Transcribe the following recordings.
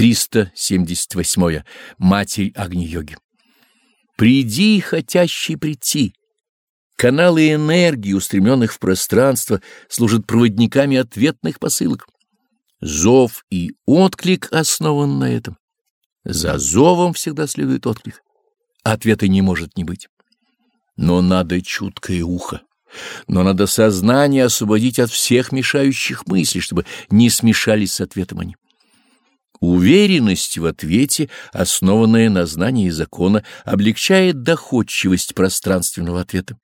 378. Матерь Агни-йоги. Приди, хотящий прийти. Каналы энергии, устремленных в пространство, служат проводниками ответных посылок. Зов и отклик основан на этом. За зовом всегда следует отклик. Ответа не может не быть. Но надо чуткое ухо. Но надо сознание освободить от всех мешающих мыслей, чтобы не смешались с ответом они. Уверенность в ответе, основанная на знании закона, облегчает доходчивость пространственного ответа.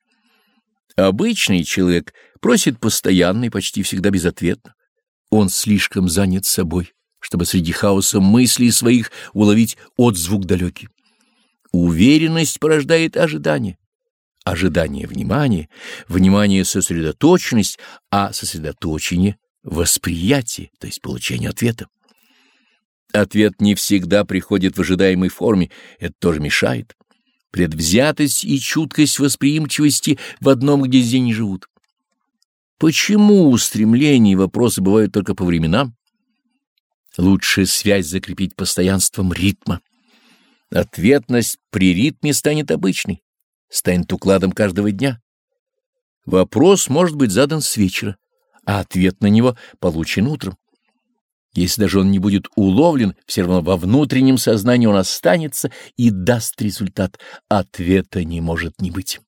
Обычный человек просит постоянно и почти всегда безответно. Он слишком занят собой, чтобы среди хаоса мыслей своих уловить отзвук далекий. Уверенность порождает ожидание. Ожидание — внимание, внимание — сосредоточенность, а сосредоточение — восприятие, то есть получение ответа. Ответ не всегда приходит в ожидаемой форме, это тоже мешает. Предвзятость и чуткость восприимчивости в одном гнезде не живут. Почему устремления и вопросы бывают только по временам? Лучше связь закрепить постоянством ритма. Ответность при ритме станет обычной, станет укладом каждого дня. Вопрос может быть задан с вечера, а ответ на него получен утром. Если даже он не будет уловлен, все равно во внутреннем сознании он останется и даст результат. Ответа не может не быть.